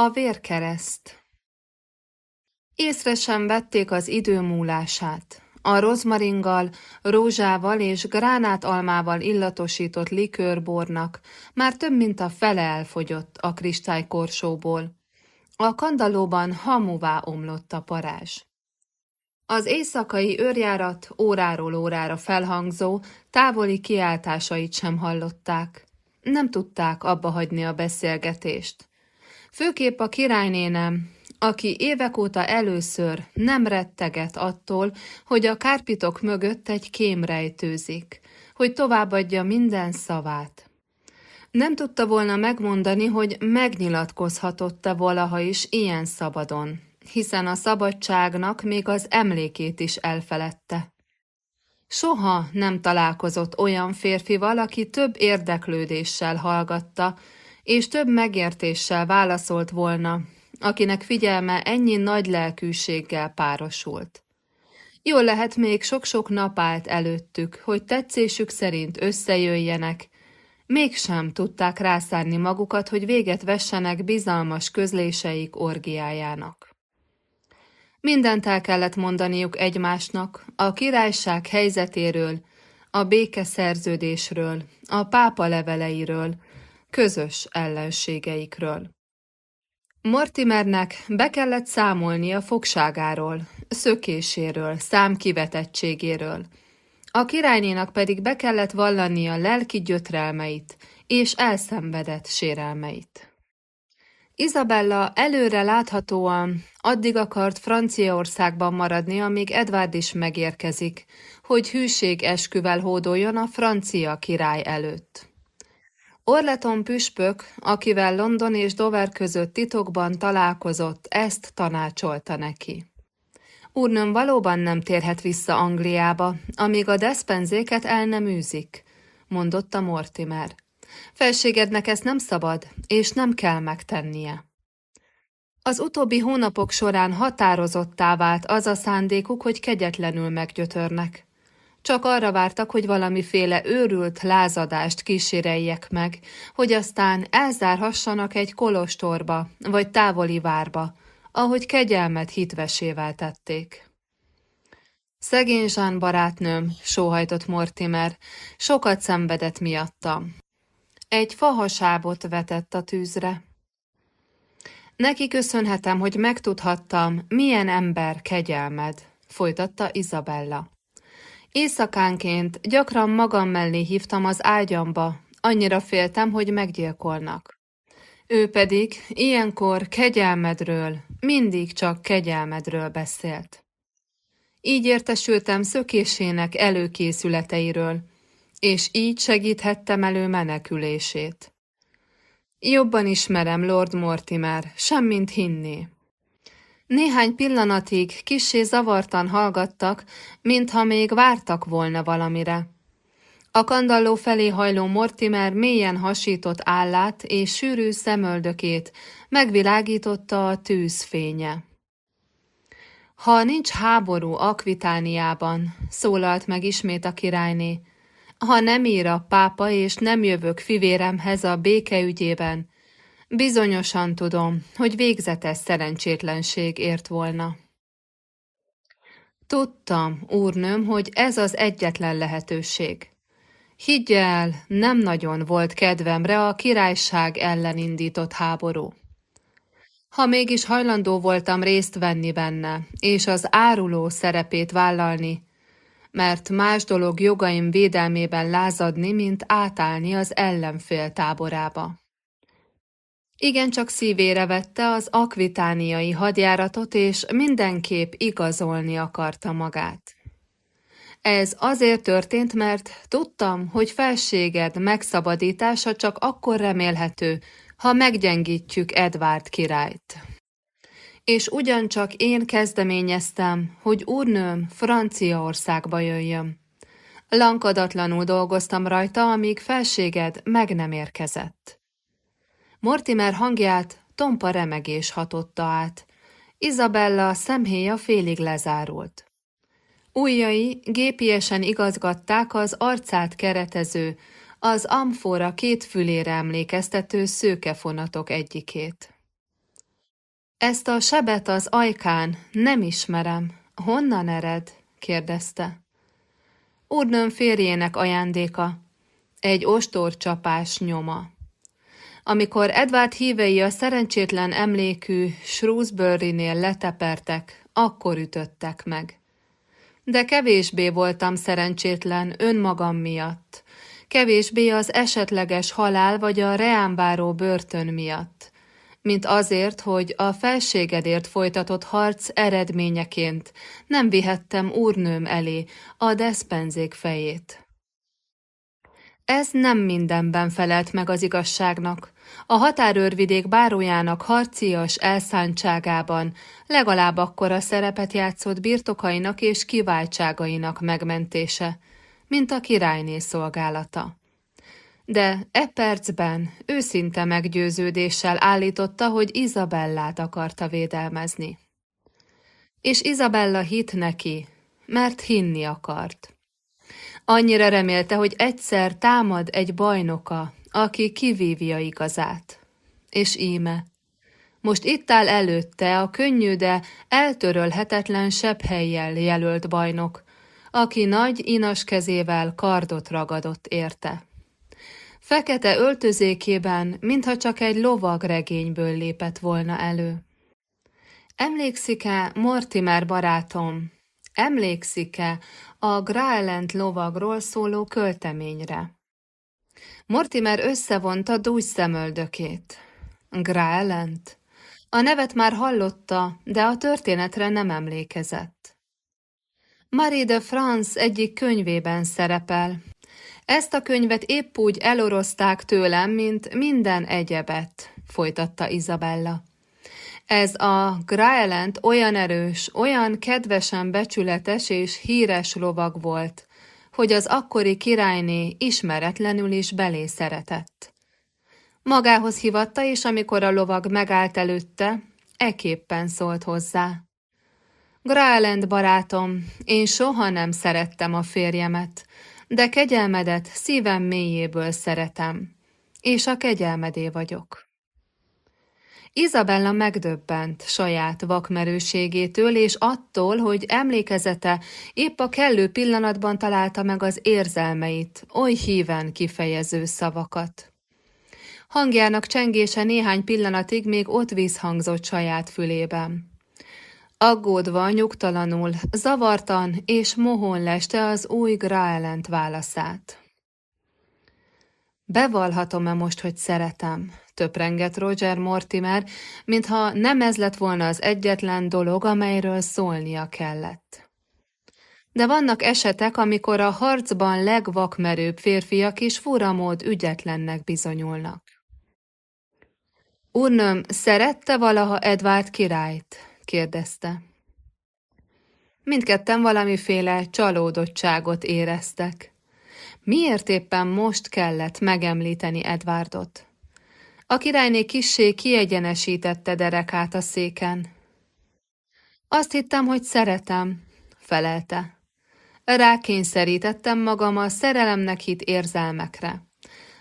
A vérkereszt Észre sem vették az idő múlását. A rozmaringgal, rózsával és gránátalmával illatosított likőrbornak már több mint a fele elfogyott a kristálykorsóból. A kandallóban hamuvá omlott a parázs. Az éjszakai őrjárat óráról órára felhangzó, távoli kiáltásait sem hallották. Nem tudták abba hagyni a beszélgetést. Főképp a királynénem, aki évek óta először nem retteget attól, hogy a kárpitok mögött egy kém rejtőzik, hogy továbbadja minden szavát. Nem tudta volna megmondani, hogy megnyilatkozhatott-e valaha is ilyen szabadon, hiszen a szabadságnak még az emlékét is elfeledte. Soha nem találkozott olyan férfival, aki több érdeklődéssel hallgatta, és több megértéssel válaszolt volna, akinek figyelme ennyi nagy lelkűséggel párosult. Jól lehet még sok-sok nap állt előttük, hogy tetszésük szerint összejöjjenek, mégsem tudták rászárni magukat, hogy véget vessenek bizalmas közléseik orgiájának. Mindent el kellett mondaniuk egymásnak, a királyság helyzetéről, a békeszerződésről, a pápa leveleiről, közös ellenségeikről. Mortimernek be kellett számolni a fogságáról, szökéséről, számkivetettségéről. A királynénak pedig be kellett vallani a lelki gyötrelmeit és elszenvedett sérelmeit. Izabella előre láthatóan addig akart Franciaországban maradni, amíg Edward is megérkezik, hogy hűség esküvel hódoljon a francia király előtt. Orleton püspök, akivel London és Dover között titokban találkozott, ezt tanácsolta neki. Úrnőm valóban nem térhet vissza Angliába, amíg a despenzéket el nem űzik, mondotta Mortimer. Felségednek ezt nem szabad, és nem kell megtennie. Az utóbbi hónapok során határozottá vált az a szándékuk, hogy kegyetlenül meggyötörnek. Csak arra vártak, hogy valamiféle őrült lázadást kíséreljek meg, hogy aztán elzárhassanak egy kolostorba vagy távoli várba, ahogy kegyelmet hitvesével tették. Szegény Zsán barátnőm, sóhajtott Mortimer, sokat szenvedett miattam. Egy fahasábot vetett a tűzre. Neki köszönhetem, hogy megtudhattam, milyen ember kegyelmed, folytatta Izabella. Éjszakánként gyakran magam mellé hívtam az ágyamba, annyira féltem, hogy meggyilkolnak. Ő pedig ilyenkor kegyelmedről, mindig csak kegyelmedről beszélt. Így értesültem szökésének előkészületeiről, és így segíthettem elő menekülését. Jobban ismerem Lord Mortimer, semmint hinni. Néhány pillanatig kissé zavartan hallgattak, mintha még vártak volna valamire. A kandalló felé hajló Mortimer mélyen hasított állát és sűrű szemöldökét megvilágította a tűzfénye. Ha nincs háború Akvitániában, szólalt meg ismét a királyné, ha nem ír a pápa és nem jövök fivéremhez a békeügyében, bizonyosan tudom, hogy végzetes szerencsétlenség ért volna. Tudtam, úrnőm, hogy ez az egyetlen lehetőség. Higgy el, nem nagyon volt kedvemre a királyság ellen indított háború. Ha mégis hajlandó voltam részt venni benne, és az áruló szerepét vállalni, mert más dolog jogaim védelmében lázadni, mint átállni az ellenfél táborába. Igen csak szívére vette az akvitániai hadjáratot, és mindenképp igazolni akarta magát. Ez azért történt, mert tudtam, hogy felséged megszabadítása csak akkor remélhető, ha meggyengítjük Edvárd királyt. És ugyancsak én kezdeményeztem, hogy úrnőm Franciaországba jöjjön. Lankadatlanul dolgoztam rajta, amíg felséged meg nem érkezett. Mortimer hangját tompa remegés hatotta át. Izabella szemhéja félig lezárult. Újjai gépiesen igazgatták az arcát keretező, az amfora két fülére emlékeztető szőkefonatok egyikét. Ezt a sebet az ajkán nem ismerem. Honnan ered? kérdezte. Úrnőm férjének ajándéka. Egy ostorcsapás nyoma. Amikor Edward hívei a szerencsétlen emlékű Shrewsbury-nél letepertek, akkor ütöttek meg. De kevésbé voltam szerencsétlen önmagam miatt, kevésbé az esetleges halál vagy a reámbáró börtön miatt, mint azért, hogy a felségedért folytatott harc eredményeként nem vihettem úrnőm elé a deszpenzék fejét. Ez nem mindenben felelt meg az igazságnak. A határőrvidék bárójának harcias elszántságában legalább akkora szerepet játszott birtokainak és kiváltságainak megmentése, mint a királyné szolgálata. De e percben őszinte meggyőződéssel állította, hogy Izabellát akarta védelmezni. És Izabella hit neki, mert hinni akart. Annyira remélte, hogy egyszer támad egy bajnoka, aki kivívja igazát. És íme, most itt áll előtte a könnyű, de eltörölhetetlen sebb helyjel jelölt bajnok, aki nagy inas kezével kardot ragadott érte. Fekete öltözékében, mintha csak egy lovag regényből lépett volna elő. Emlékszik-e, Mortimer barátom, emlékszik-e a Graelent lovagról szóló költeményre? Mortimer összevonta dús szemöldökét. Graelent? A nevet már hallotta, de a történetre nem emlékezett. Marie de France egyik könyvében szerepel. Ezt a könyvet épp úgy elorozták tőlem, mint minden egyebet, folytatta Izabella. Ez a Graelent olyan erős, olyan kedvesen becsületes és híres lovag volt, hogy az akkori királyné ismeretlenül is belé szeretett. Magához hivatta, és amikor a lovag megállt előtte, eképpen szólt hozzá. Graelend barátom, én soha nem szerettem a férjemet, de kegyelmedet szívem mélyéből szeretem, és a kegyelmedé vagyok. Izabella megdöbbent saját vakmerőségétől és attól, hogy emlékezete épp a kellő pillanatban találta meg az érzelmeit, oly híven kifejező szavakat. Hangjának csengése néhány pillanatig még ott vízhangzott saját fülében. Aggódva, nyugtalanul, zavartan és mohon leste az új Graelent válaszát. Bevallhatom-e most, hogy szeretem? Töprengett Roger Mortimer, mintha nem ez lett volna az egyetlen dolog, amelyről szólnia kellett. De vannak esetek, amikor a harcban legvakmerőbb férfiak is furamód ügyetlennek bizonyulnak. Úrnöm, szerette valaha Edvard királyt? kérdezte. Mindketten valamiféle csalódottságot éreztek. Miért éppen most kellett megemlíteni Edwardot? A királyné kissé kiegyenesítette derekát a széken. Azt hittem, hogy szeretem, felelte. Rákényszerítettem magam a szerelemnek hit érzelmekre.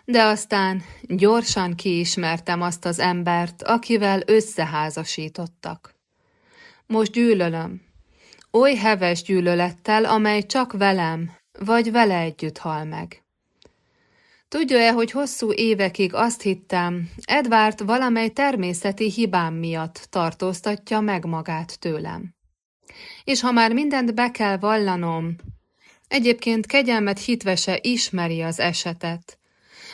De aztán gyorsan kiismertem azt az embert, akivel összeházasítottak. Most gyűlölöm. Oly heves gyűlölettel, amely csak velem, vagy vele együtt hal meg. Tudja-e, hogy hosszú évekig azt hittem, Edward valamely természeti hibám miatt tartóztatja meg magát tőlem. És ha már mindent be kell vallanom, egyébként kegyelmet hitvese ismeri az esetet.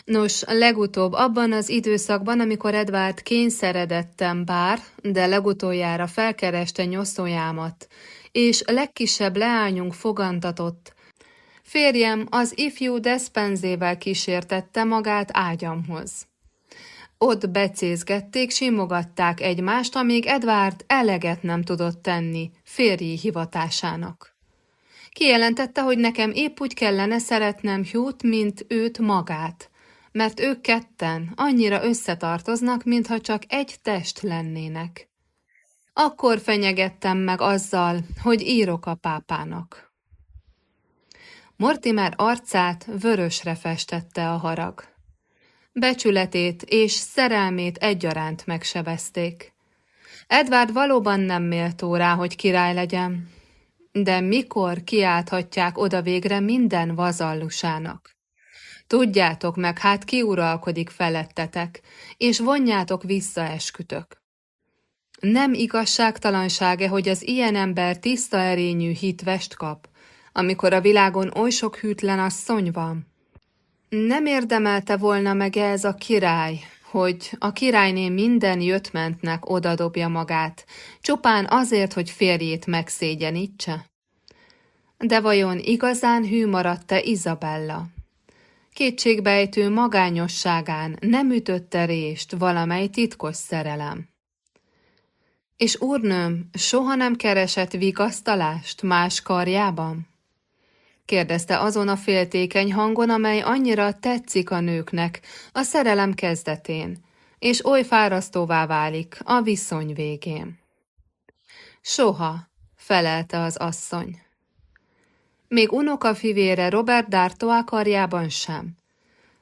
Nos, legutóbb abban az időszakban, amikor Edward kényszeredettem bár, de legutoljára felkereste nyoszójámat, és legkisebb leányunk fogantatott, Férjem az ifjú Despenzével kísértette magát ágyamhoz. Ott becézgették, simogatták egymást, amíg Edward eleget nem tudott tenni férji hivatásának. Kijelentette, hogy nekem épp úgy kellene szeretnem Hugh-t, mint őt magát, mert ők ketten annyira összetartoznak, mintha csak egy test lennének. Akkor fenyegettem meg azzal, hogy írok a pápának. Mortimer arcát vörösre festette a harag. Becsületét és szerelmét egyaránt megsebezték. Edward valóban nem méltó rá, hogy király legyen, de mikor kiálthatják oda végre minden vazallusának? Tudjátok meg, hát ki uralkodik felettetek, és vonjátok vissza eskütök. Nem igazságtalansága, hogy az ilyen ember tiszta erényű hitvest kap, amikor a világon oly sok hűtlen asszony van? Nem érdemelte volna meg ez a király, hogy a királyné minden jöttmentnek odadobja magát, csupán azért, hogy férjét megszégyenítse? De vajon igazán hű maradt-e Izabella? Kétségbejtő magányosságán nem ütötte rést valamely titkos szerelem. És úrnőm soha nem keresett vigasztalást más karjában? Kérdezte azon a féltékeny hangon, amely annyira tetszik a nőknek a szerelem kezdetén, és oly fárasztóvá válik a viszony végén. Soha, felelte az asszony. Még unokafivére Robert D'Artois karjában sem,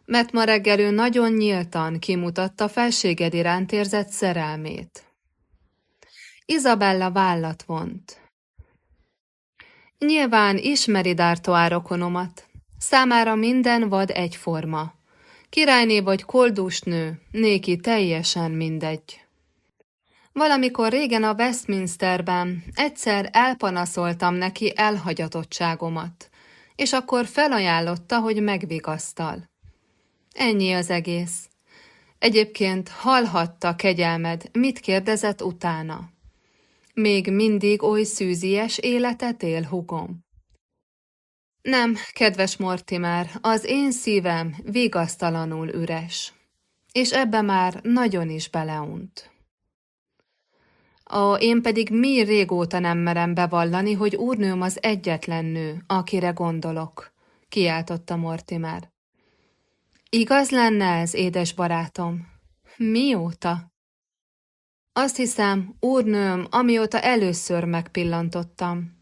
mert ma reggel ő nagyon nyíltan kimutatta felséged iránt érzett szerelmét. Izabella vállat vont. Nyilván ismeri D'Artois rokonomat. Számára minden vad egyforma. Királyné vagy koldusnő, néki teljesen mindegy. Valamikor régen a Westminsterben egyszer elpanaszoltam neki elhagyatottságomat, és akkor felajánlotta, hogy megvigasztal. Ennyi az egész. Egyébként hallhatta kegyelmed, mit kérdezett utána. Még mindig oly szűzies életet él, hugom. Nem, kedves Mortimer, az én szívem vigasztalanul üres, és ebbe már nagyon is beleunt. A én pedig mi régóta nem merem bevallani, hogy úrnőm az egyetlen nő, akire gondolok, kiáltotta Mortimer. Igaz lenne ez, édes barátom? Mióta? Azt hiszem, úrnőm, amióta először megpillantottam.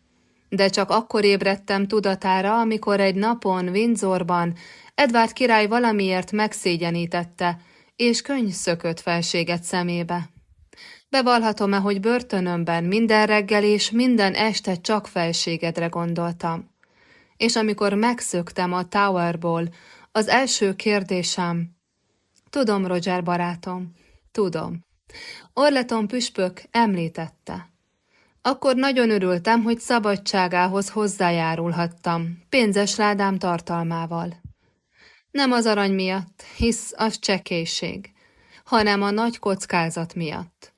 De csak akkor ébredtem tudatára, amikor egy napon Windsorban Edward király valamiért megszégyenítette, és könyv szökött felséget szemébe. Bevallhatom-e, hogy börtönömben minden reggel és minden este csak felségedre gondoltam. És amikor megszöktem a Towerból, az első kérdésem, tudom, Roger barátom, tudom. Orleton püspök említette. Akkor nagyon örültem, hogy szabadságához hozzájárulhattam, pénzes ládám tartalmával. Nem az arany miatt, hisz az csekélység, hanem a nagy kockázat miatt.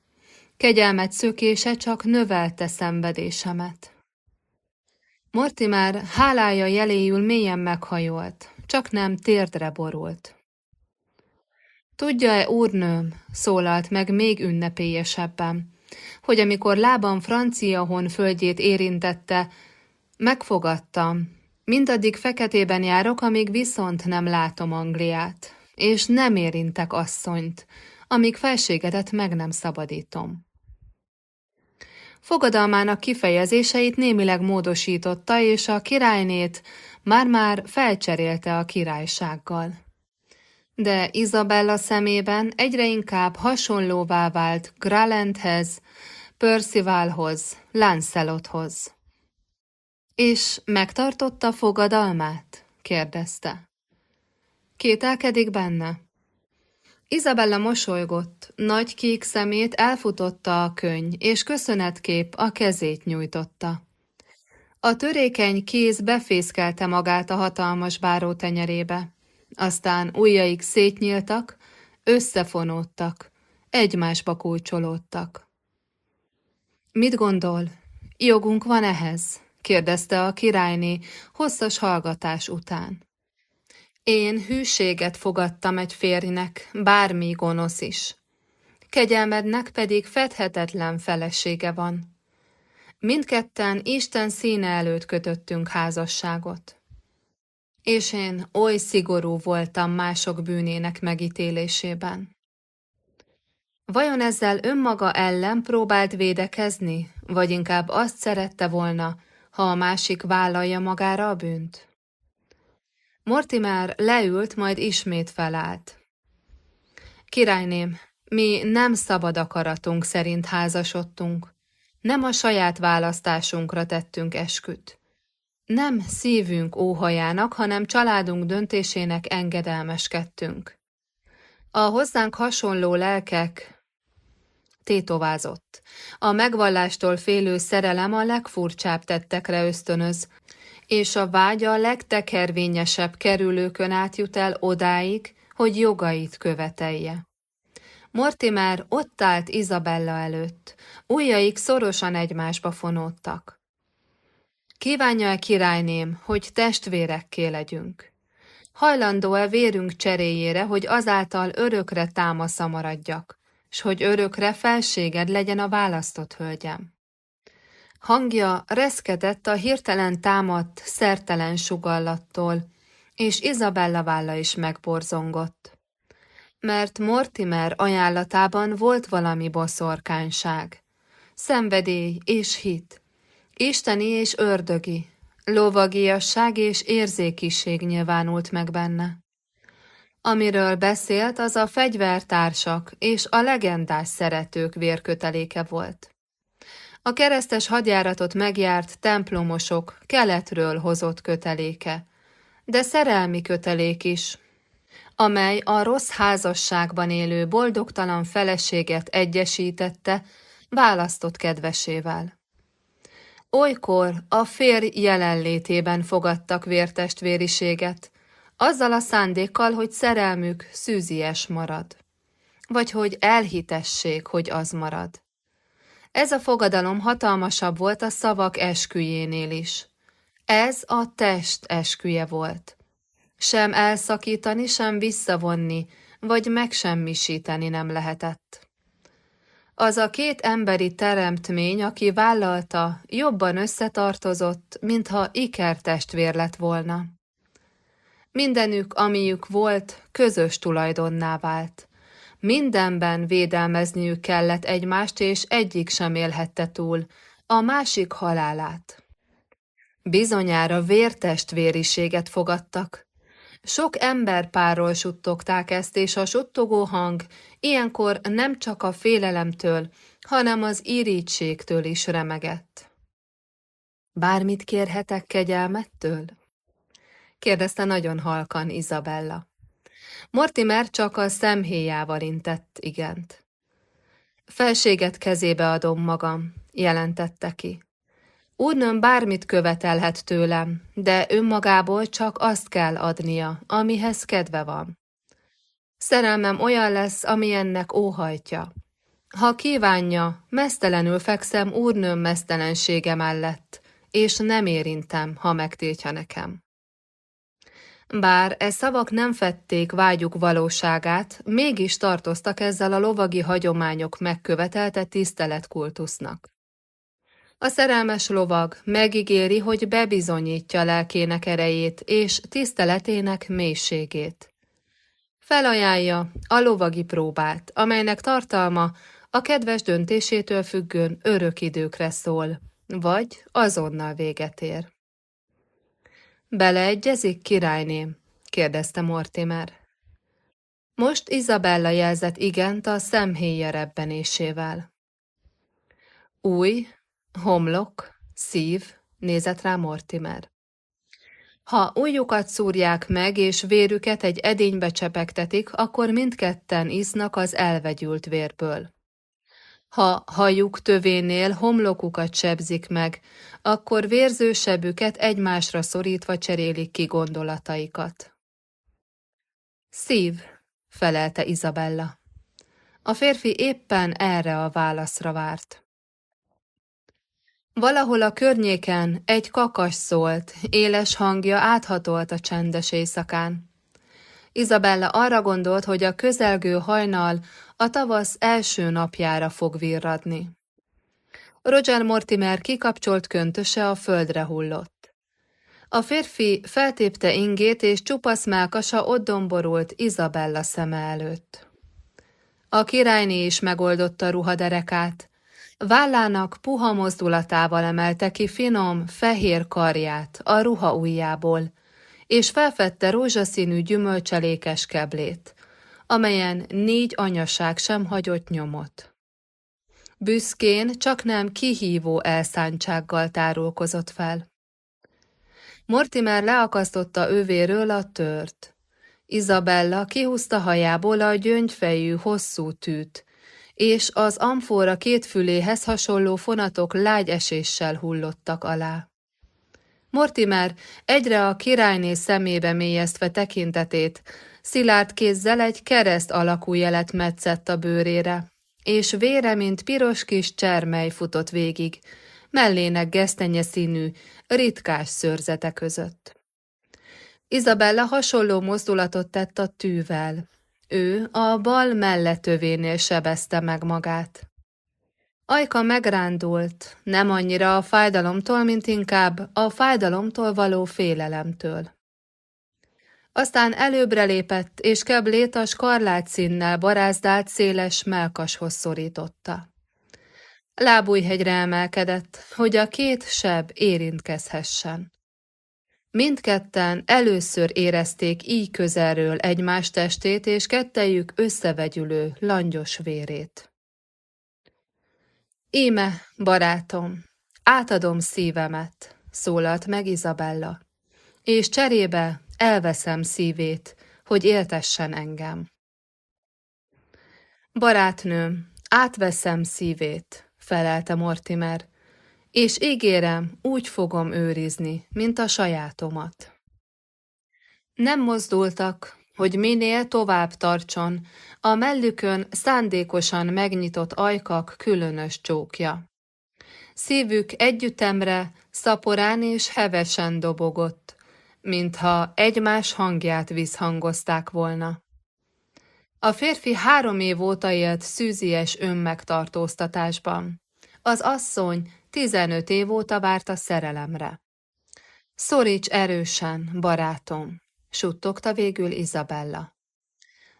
Kegyelmet szökése csak növelte szenvedésemet. Mortimer hálája jeléjül mélyen meghajolt, csak nem térdre borult. Tudja-e, úrnőm, szólalt meg még ünnepélyesebben, hogy amikor lábam francia hon földjét érintette, megfogadtam, mindaddig feketében járok, amíg viszont nem látom Angliát, és nem érintek asszonyt, amíg felségedet meg nem szabadítom. Fogadalmának kifejezéseit némileg módosította, és a királynét már-már felcserélte a királysággal. De Izabella szemében egyre inkább hasonlóvá vált Gralenthez, Percivalhoz, Lancelothoz. És megtartotta fogadalmát? kérdezte. Kételkedik benne? Izabella mosolygott, nagy kék szemét elfutotta a könyv, és köszönetkép a kezét nyújtotta. A törékeny kéz befészkelte magát a hatalmas báró tenyerébe. Aztán ujjaik szétnyíltak, összefonódtak, egymásba kulcsolódtak. Mit gondol? Jogunk van ehhez? kérdezte a királyné hosszas hallgatás után. Én hűséget fogadtam egy férjnek, bármi gonosz is. Kegyelmednek pedig fedhetetlen felesége van. Mindketten Isten színe előtt kötöttünk házasságot. És én oly szigorú voltam mások bűnének megítélésében. Vajon ezzel önmaga ellen próbált védekezni, vagy inkább azt szerette volna, ha a másik vállalja magára a bűnt? Mortimer leült, majd ismét felállt. Királyném, Mi nem szabad akaratunk szerint házasodtunk, nem a saját választásunkra tettünk esküt. Nem szívünk óhajának, hanem családunk döntésének engedelmeskedtünk. A hozzánk hasonló lelkek tétovázott. A megvallástól félő szerelem a legfurcsább tettekre ösztönöz, és a vágya a legtekervényesebb kerülőkön átjut el odáig, hogy jogait követelje. Mortimer ott állt Izabella előtt, ujjaik szorosan egymásba fonódtak. Kívánja-e királyném, hogy testvérekké legyünk? Hajlandó-e vérünk cseréjére, hogy azáltal örökre támasza maradjak, s hogy örökre felséged legyen a választott hölgyem? Hangja reszkedett a hirtelen támadt, szertelen sugallattól, és Izabella válla is megborzongott. Mert Mortimer ajánlatában volt valami boszorkányság, szenvedély és hit, isteni és ördögi, lovagiasság és érzékiség nyilvánult meg benne. Amiről beszélt, az a fegyvertársak és a legendás szeretők vérköteléke volt. A keresztes hadjáratot megjárt templomosok keletről hozott köteléke, de szerelmi kötelék is, amely a rossz házasságban élő boldogtalan feleséget egyesítette választott kedvesével. Olykor a férj jelenlétében fogadtak vértestvériséget, azzal a szándékkal, hogy szerelmük szűzies marad, vagy hogy elhitessék, hogy az marad. Ez a fogadalom hatalmasabb volt a szavak esküjénél is. Ez a test esküje volt. Sem elszakítani, sem visszavonni, vagy megsemmisíteni nem lehetett. Az a két emberi teremtmény, aki vállalta, jobban összetartozott, mintha ikertestvér lett volna. Mindenük, amiük volt, közös tulajdonná vált. Mindenben védelmezniük kellett egymást, és egyik sem élhette túl, a másik halálát. Bizonyára vértestvériséget fogadtak. Sok emberpárról suttogták ezt, és a suttogó hang ilyenkor nem csak a félelemtől, hanem az irítségtől is remegett. Bármit kérhetek kegyelmettől? kérdezte nagyon halkan Izabella. Mortimer csak a szemhéjával intett igent. Felséget kezébe adom magam, jelentette ki. Úrnőm bármit követelhet tőlem, de önmagából csak azt kell adnia, amihez kedve van. Szerelmem olyan lesz, ennek óhajtja. Ha kívánja, mesztelenül fekszem úrnőm mesztelensége mellett, és nem érintem, ha megtiltja nekem. Bár e szavak nem fették vágyuk valóságát, mégis tartoztak ezzel a lovagi hagyományok megkövetelte tiszteletkultusznak. A szerelmes lovag megígéri, hogy bebizonyítja lelkének erejét és tiszteletének mélységét. Felajánlja a lovagi próbát, amelynek tartalma a kedves döntésétől függőn örök időkre szól, vagy azonnal véget ér. Beleegyezik, királyném? kérdezte Mortimer. Most Izabella jelzett igent a szemhéja rebbenésével. Új, homlok, szív, nézett rá Mortimer. Ha ujjukat szúrják meg, és vérüket egy edénybe csepegtetik, akkor mindketten isznak az elvegyült vérből. Ha hajuk tövénél homlokukat sebzik meg, akkor vérzősebüket egymásra szorítva cserélik ki gondolataikat. Szív, felelte Izabella. A férfi éppen erre a válaszra várt. Valahol a környéken egy kakas szólt, éles hangja áthatolt a csendes éjszakán. Izabella arra gondolt, hogy a közelgő hajnal a tavasz első napjára fog virradni. Roger Mortimer kikapcsolt köntöse a földre hullott. A férfi feltépte ingét, és csupasz mákasa ott domborult Izabella szeme előtt. A királyné is megoldotta ruhaderekát, vállának puha mozdulatával emelte ki finom, fehér karját a ruha ujjából, és felfedte rózsaszínű gyümölcselékes keblét, amelyen négy anyaság sem hagyott nyomot. Büszkén, csak nem kihívó elszántsággal tárulkozott fel. Mortimer leakasztotta övéről a tört. Izabella kihúzta hajából a gyöngyfejű hosszú tűt, és az amfora két füléhez hasonló fonatok lágy eséssel hullottak alá. Mortimer egyre a királyné szemébe mélyeztve tekintetét, szilárd kézzel egy kereszt alakú jelet metszett a bőrére, és vére, mint piros kis csermely futott végig, mellének gesztenye színű, ritkás szőrzete között. Izabella hasonló mozdulatot tett a tűvel. Ő a bal melletővénél sebezte meg magát. Ajka megrándult, nem annyira a fájdalomtól, mint inkább a fájdalomtól való félelemtől. Aztán előbbre lépett, és keblét a skarlát színnel barázdált széles melkashoz szorította. Lábújhegyre emelkedett, hogy a két seb érintkezhessen. Mindketten először érezték így közelről egymás testét és kettejük összevegyülő, langyos vérét. Íme, barátom, átadom szívemet, szólalt meg Izabella, és cserébe elveszem szívét, hogy éltessen engem. Barátnőm, átveszem szívét, felelte Mortimer, és ígérem, úgy fogom őrizni, mint a sajátomat. Nem mozdultak, hogy minél tovább tartson, a mellükön szándékosan megnyitott ajkak különös csókja. Szívük együttemre, szaporán és hevesen dobogott, mintha egymás hangját visszhangozták volna. A férfi három év óta élt szűzies önmegtartóztatásban. Az asszony tizenöt év óta várt a szerelemre. Szoríts erősen, barátom, suttogta végül Izabella.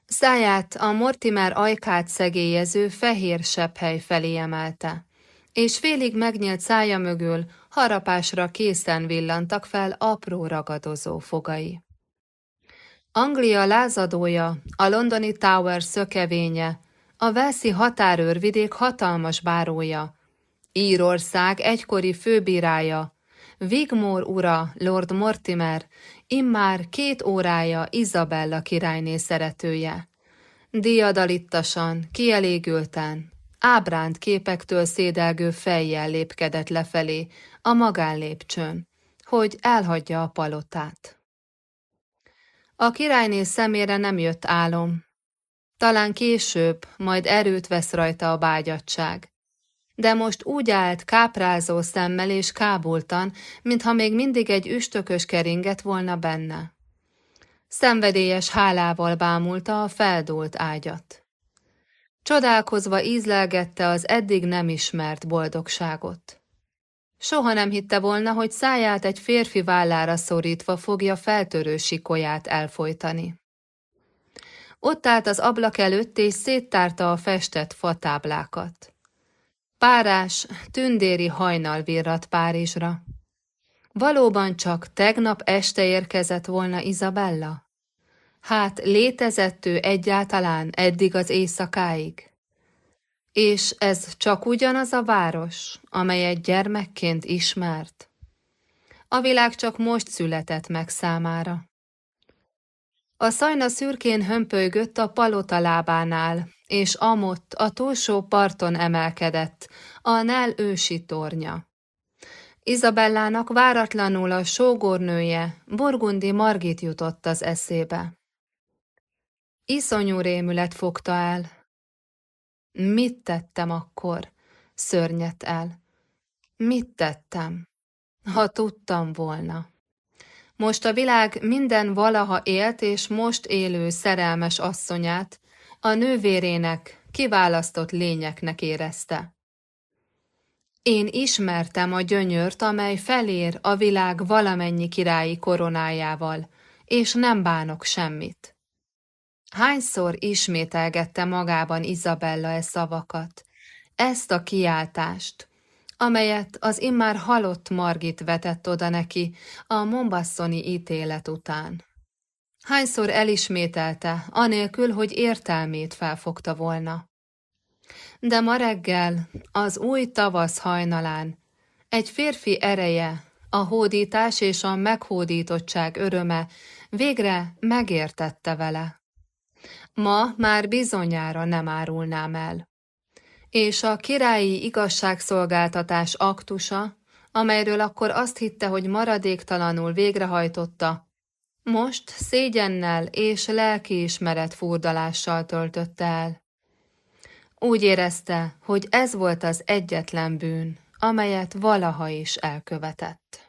Száját a Mortimer ajkát szegélyező fehér sepphely felé emelte, és félig megnyílt szája mögül harapásra készen villantak fel apró ragadozó fogai. Anglia lázadója, a londoni Tower szökevénye, a Velszi határőrvidék hatalmas bárója, Írország egykori főbírája, Vigmore ura, Lord Mortimer, immár két órája Izabella királyné szeretője. Diadalittasan, kielégülten, ábránt képektől szédelgő fejjel lépkedett lefelé a magánlépcsőn, hogy elhagyja a palotát. A királyné szemére nem jött álom. Talán később, majd erőt vesz rajta a bágyadság de most úgy állt káprázó szemmel és kábultan, mintha még mindig egy üstökös keringett volna benne. Szenvedélyes hálával bámulta a feldúlt ágyat. Csodálkozva ízlelgette az eddig nem ismert boldogságot. Soha nem hitte volna, hogy száját egy férfi vállára szorítva fogja feltörő sikolyát elfolytani. Ott állt az ablak előtt, és széttárta a festett fatáblákat. Párás, tündéri hajnal virrat Párizsra. Valóban csak tegnap este érkezett volna Izabella? Hát létezett ő egyáltalán eddig az éjszakáig? És ez csak ugyanaz a város, amelyet gyermekként ismert? A világ csak most született meg számára. A szajna szürkén hömpölygött a palota lábánál, és amott a túlsó parton emelkedett, a Nel ősi tornya. Izabellának váratlanul a sógornője, Burgundi Margit jutott az eszébe. Iszonyú rémület fogta el. Mit tettem akkor? Szörnyet el. Mit tettem? Ha tudtam volna. Most a világ minden valaha élt és most élő szerelmes asszonyát a nővérének, kiválasztott lényeknek érezte. Én ismertem a gyönyört, amely felér a világ valamennyi királyi koronájával, és nem bánok semmit. Hányszor ismételgette magában Izabella e szavakat, ezt a kiáltást, amelyet az immár halott Margit vetett oda neki a Mombasszoni ítélet után. Hányszor elismételte, anélkül, hogy értelmét felfogta volna. De ma reggel, az új tavasz hajnalán, egy férfi ereje, a hódítás és a meghódítottság öröme végre megértette vele. Ma már bizonyára nem árulnám el. És a királyi igazságszolgáltatás aktusa, amelyről akkor azt hitte, hogy maradéktalanul végrehajtotta, most szégyennel és lelkiismeret furdalással töltötte el. Úgy érezte, hogy ez volt az egyetlen bűn, amelyet valaha is elkövetett.